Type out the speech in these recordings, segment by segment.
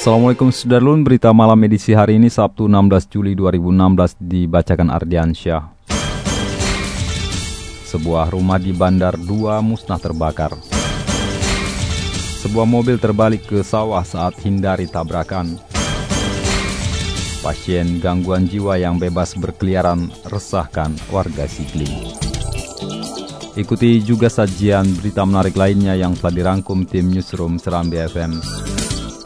Assalamualaikum Sudarlun, berita malam edisi hari ini Sabtu 16 Juli 2016 dibacakan Ardiansyah. Sebuah rumah di Bandar 2 musnah terbakar. Sebuah mobil terbalik ke sawah saat hindari tabrakan. Pasien gangguan jiwa yang bebas berkeliaran resahkan warga Sigli. Ikuti juga sajian berita menarik lainnya yang telah dirangkum tim Newsroom Serambi FM.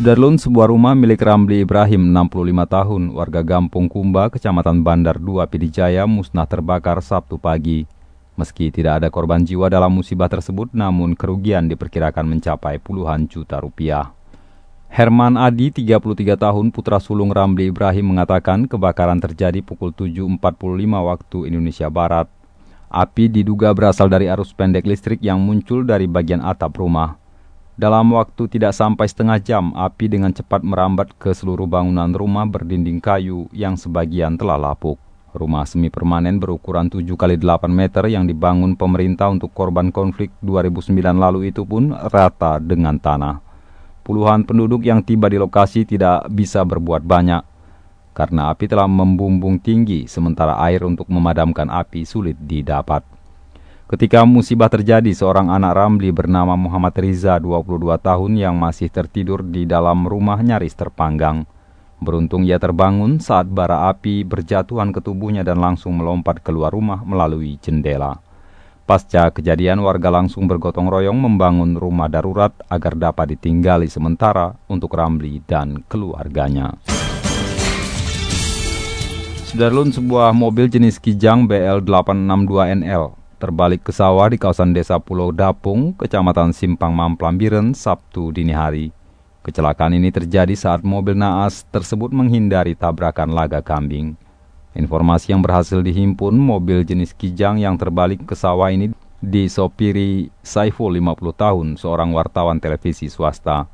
Sudarlun, sebuah rumah milik Ramli Ibrahim, 65 tahun, warga Gampung Kumba, Kecamatan Bandar 2, Pidijaya, musnah terbakar Sabtu pagi. Meski tidak ada korban jiwa dalam musibah tersebut, namun kerugian diperkirakan mencapai puluhan juta rupiah. Herman Adi, 33 tahun, putra sulung Ramli Ibrahim mengatakan kebakaran terjadi pukul 7.45 waktu Indonesia Barat. Api diduga berasal dari arus pendek listrik yang muncul dari bagian atap rumah. Dalam waktu tidak sampai setengah jam, api dengan cepat merambat ke seluruh bangunan rumah berdinding kayu yang sebagian telah lapuk. Rumah semi permanen berukuran 7 kali 8 meter yang dibangun pemerintah untuk korban konflik 2009 lalu itu pun rata dengan tanah. Puluhan penduduk yang tiba di lokasi tidak bisa berbuat banyak karena api telah membumbung tinggi sementara air untuk memadamkan api sulit didapat. Ketika musibah terjadi, seorang anak Ramli bernama Muhammad Riza, 22 tahun yang masih tertidur di dalam rumah nyaris terpanggang. Beruntung ia terbangun saat bara api berjatuhan ke tubuhnya dan langsung melompat keluar rumah melalui jendela. Pasca kejadian, warga langsung bergotong royong membangun rumah darurat agar dapat ditinggali sementara untuk Ramli dan keluarganya. Sudarlun sebuah mobil jenis Kijang BL862NL terbalik ke sawah di kawasan desa Pulau Dapung, kecamatan Simpang Mamplambiren, Sabtu dini hari. Kecelakaan ini terjadi saat mobil naas tersebut menghindari tabrakan laga kambing. Informasi yang berhasil dihimpun, mobil jenis Kijang yang terbalik ke sawah ini disopiri Saiful 50 tahun, seorang wartawan televisi swasta.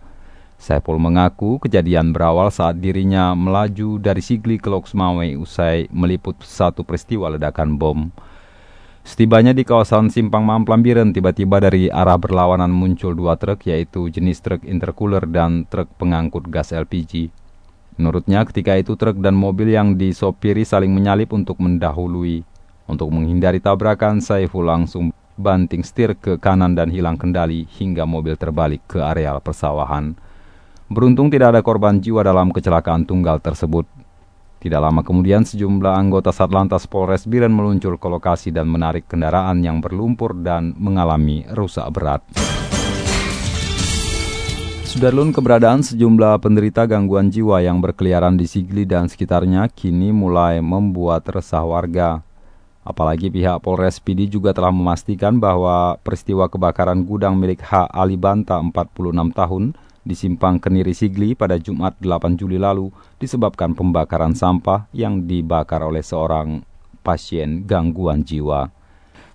Saiful mengaku kejadian berawal saat dirinya melaju dari Sigli ke Loksmawe usai meliput satu peristiwa ledakan bom. Setibanya di kawasan Simpang Mamplambiren, tiba-tiba dari arah berlawanan muncul dua truk, yaitu jenis truk intercooler dan truk pengangkut gas LPG. Menurutnya, ketika itu truk dan mobil yang disopiri saling menyalip untuk mendahului. Untuk menghindari tabrakan, Saiful langsung banting setir ke kanan dan hilang kendali hingga mobil terbalik ke areal persawahan. Beruntung tidak ada korban jiwa dalam kecelakaan tunggal tersebut. Tidak lama kemudian sejumlah anggota Satlantas Polres Biren meluncur ke lokasi dan menarik kendaraan yang berlumpur dan mengalami rusak berat. Sudarlun keberadaan sejumlah penderita gangguan jiwa yang berkeliaran di Sigli dan sekitarnya kini mulai membuat resah warga. Apalagi pihak Polres PD juga telah memastikan bahwa peristiwa kebakaran gudang milik H. Ali Banta 46 tahun di Simpang Keniri Sigli pada Jumat 8 Juli lalu disebabkan pembakaran sampah yang dibakar oleh seorang pasien gangguan jiwa.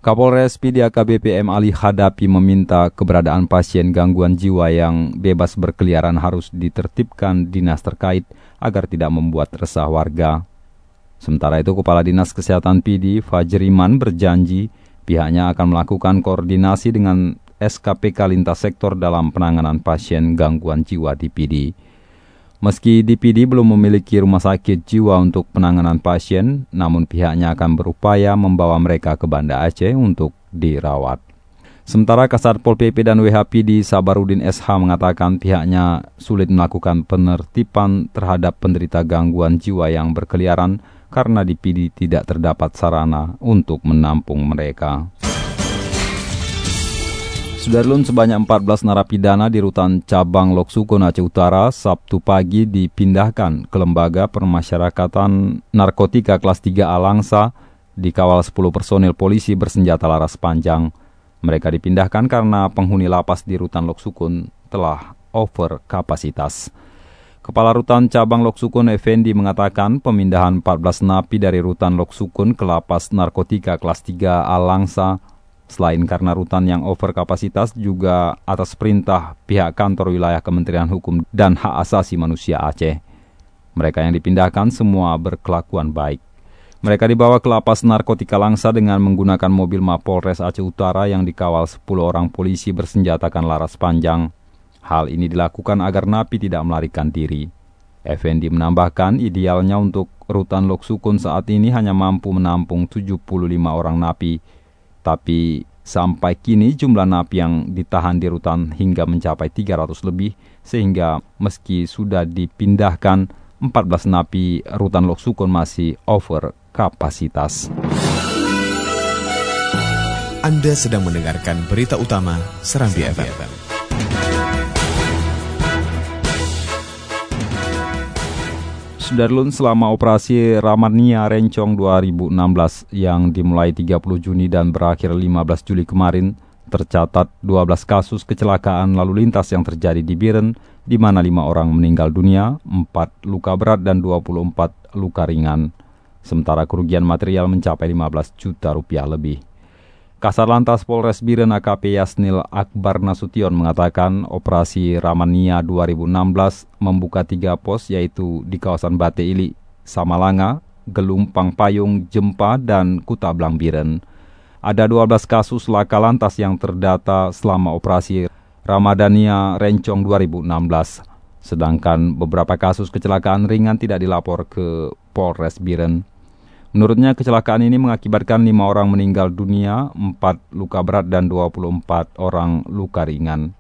Kapolres PD AKBP M. Ali Hadapi meminta keberadaan pasien gangguan jiwa yang bebas berkeliaran harus ditertibkan dinas terkait agar tidak membuat resah warga. Sementara itu Kepala Dinas Kesehatan PD Fajriman berjanji pihaknya akan melakukan koordinasi dengan SKPK lintas sektor dalam penanganan pasien gangguan jiwa di PD. Meski DPD belum memiliki rumah sakit jiwa untuk penanganan pasien, namun pihaknya akan berupaya membawa mereka ke Banda Aceh untuk dirawat. Sementara Kasat Pol PP dan WHP di Sabarudin SH mengatakan pihaknya sulit melakukan penertiban terhadap penderita gangguan jiwa yang berkeliaran karena di PD tidak terdapat sarana untuk menampung mereka. Sudarlun sebanyak 14 narapidana di rutan cabang Loksukun Aceh Utara Sabtu pagi dipindahkan ke Lembaga Permasyarakatan Narkotika kelas 3 Alangsa dikawal 10 personil polisi bersenjata laras panjang. Mereka dipindahkan karena penghuni lapas di Rutan Loksukun telah over kapasitas. Kepala Rutan Cabang Loksukun Effendi mengatakan pemindahan 14 napi dari Rutan Loksukun ke lapas narkotika kelas 3 Alangsa selain karena rutan yang over kapasitas juga atas perintah pihak kantor wilayah Kementerian Hukum dan Hak Asasi Manusia Aceh. Mereka yang dipindahkan semua berkelakuan baik. Mereka dibawa ke lapas narkotika Langsa dengan menggunakan mobil Mapolres Aceh Utara yang dikawal 10 orang polisi bersenjatakan laras panjang. Hal ini dilakukan agar napi tidak melarikan diri. Effendi menambahkan idealnya untuk rutan Loksukun saat ini hanya mampu menampung 75 orang napi. Tapi sampai kini jumlah napi yang ditahan di rutan hingga mencapai 300 lebih sehingga meski sudah dipindahkan 14 napi rutan Loksukun masih over kapasitas. Anda sedang mendengarkan berita utama Serambi FM. Sudarlun selama operasi Ramania Rencong 2016 yang dimulai 30 Juni dan berakhir 15 Juli kemarin, tercatat 12 kasus kecelakaan lalu lintas yang terjadi di Biren, di mana 5 orang meninggal dunia, 4 luka berat dan 24 luka ringan sementara kerugian material mencapai 15 juta rupiah lebih. Kasar Lantas Polres Biren AKP Yasnil Akbar Nasution mengatakan operasi Ramania 2016 membuka tiga pos yaitu di kawasan Bate Ili, Samalanga, Gelumpang Payung, Jempa, dan Kuta Blang Biren. Ada 12 kasus laka lantas yang terdata selama operasi Ramadania Rencong 2016. Sedangkan beberapa kasus kecelakaan ringan tidak dilapor ke Polres Biren. Menurutnya kecelakaan ini mengakibatkan lima orang meninggal dunia, empat luka berat dan 24 orang luka ringan.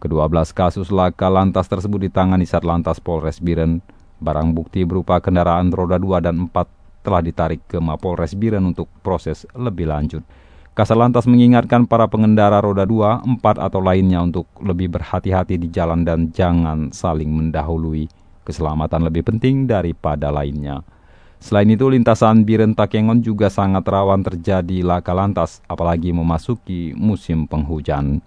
Kedua belas kasus laka lantas tersebut ditangani Satlantas Polres Biren. Barang bukti berupa kendaraan roda 2 dan 4 telah ditarik ke Mapolres Biren untuk proses lebih lanjut. Kasar Lantas mengingatkan para pengendara roda 2, 4 atau lainnya untuk lebih berhati-hati di jalan dan jangan saling mendahului. Keselamatan lebih penting daripada lainnya. Selain itu, lintasan Biren Takengon juga sangat rawan terjadi laka lantas, apalagi memasuki musim penghujan.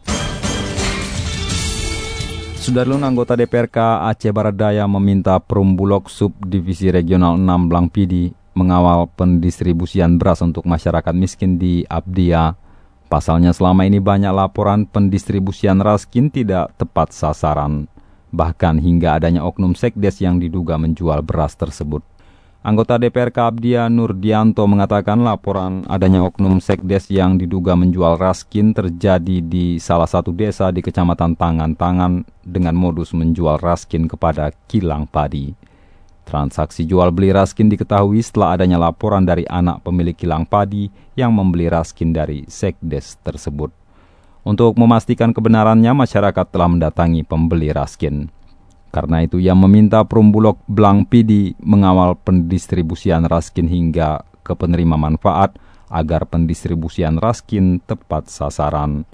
Sudarlun anggota DPRK Aceh Barat Daya meminta Perumbulok Subdivisi Regional 6 Blang Pidi mengawal pendistribusian beras untuk masyarakat miskin di Abdia. Pasalnya selama ini banyak laporan pendistribusian raskin tidak tepat sasaran. Bahkan hingga adanya oknum sekdes yang diduga menjual beras tersebut. Anggota DPR Kabdia Nurdianto mengatakan laporan adanya oknum sekdes yang diduga menjual raskin terjadi di salah satu desa di kecamatan Tangan-Tangan dengan modus menjual raskin kepada kilang padi. Transaksi jual beli raskin diketahui setelah adanya laporan dari anak pemilik kilang padi yang membeli raskin dari sekdes tersebut. Untuk memastikan kebenarannya, masyarakat telah mendatangi pembeli raskin. Karena itu ia meminta Perumbulok Blang Pidi mengawal pendistribusian raskin hingga ke penerima manfaat agar pendistribusian raskin tepat sasaran.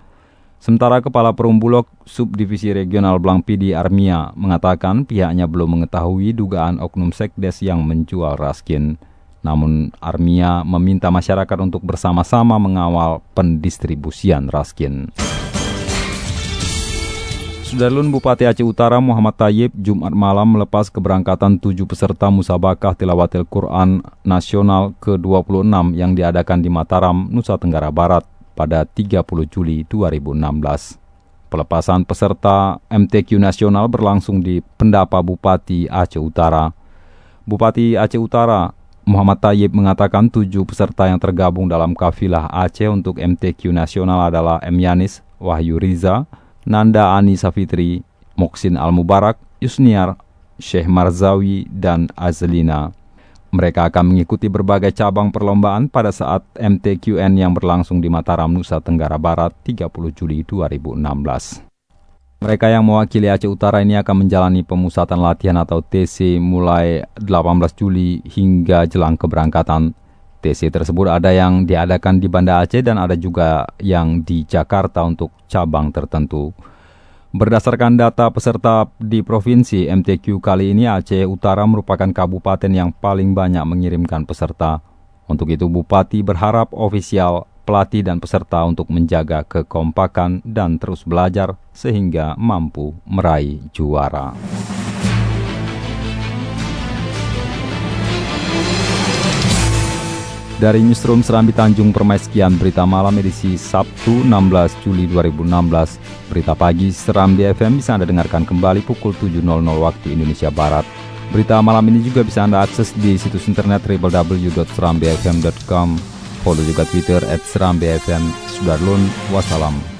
Sementara Kepala Perumbulok Subdivisi Regional Blang Pidi Armia mengatakan pihaknya belum mengetahui dugaan oknum sekdes yang menjual raskin. Namun Armia meminta masyarakat untuk bersama-sama mengawal pendistribusian raskin. Sudarlun Bupati Aceh Utara Muhammad Tayyib Jumat malam melepas keberangkatan tujuh peserta musabakah tilawatil Quran nasional ke-26 yang diadakan di Mataram, Nusa Tenggara Barat pada 30 Juli 2016. Pelepasan peserta MTQ nasional berlangsung di Pendapa Bupati Aceh Utara. Bupati Aceh Utara Muhammad Tayyib mengatakan tujuh peserta yang tergabung dalam kafilah Aceh untuk MTQ nasional adalah M. Yanis, Wahyu Riza, Nanda Ani Safitri, Moksin Al-Mubarak, Yusniar, Syekh Marzawi, dan Azlina. Mereka akan mengikuti berbagai cabang perlombaan pada saat MTQN yang berlangsung di Mataram, Nusa Tenggara Barat 30 Juli 2016. Mereka yang mewakili Aceh Utara ini akan menjalani pemusatan latihan atau TC mulai 18 Juli hingga jelang keberangkatan. TC tersebut ada yang diadakan di Banda Aceh dan ada juga yang di Jakarta untuk cabang tertentu. Berdasarkan data peserta di provinsi MTQ kali ini Aceh Utara merupakan kabupaten yang paling banyak mengirimkan peserta. Untuk itu Bupati berharap ofisial, pelatih dan peserta untuk menjaga kekompakan dan terus belajar sehingga mampu meraih juara. Dari Newsroom Serambi Tanjung Permai sekian berita malam edisi Sabtu 16 Juli 2016. Berita pagi Serambi FM bisa Anda dengarkan kembali pukul 7.00 waktu Indonesia Barat. Berita malam ini juga bisa Anda akses di situs internet www.serambifm.com. Follow juga Twitter at FM. Sudarlun, wassalam.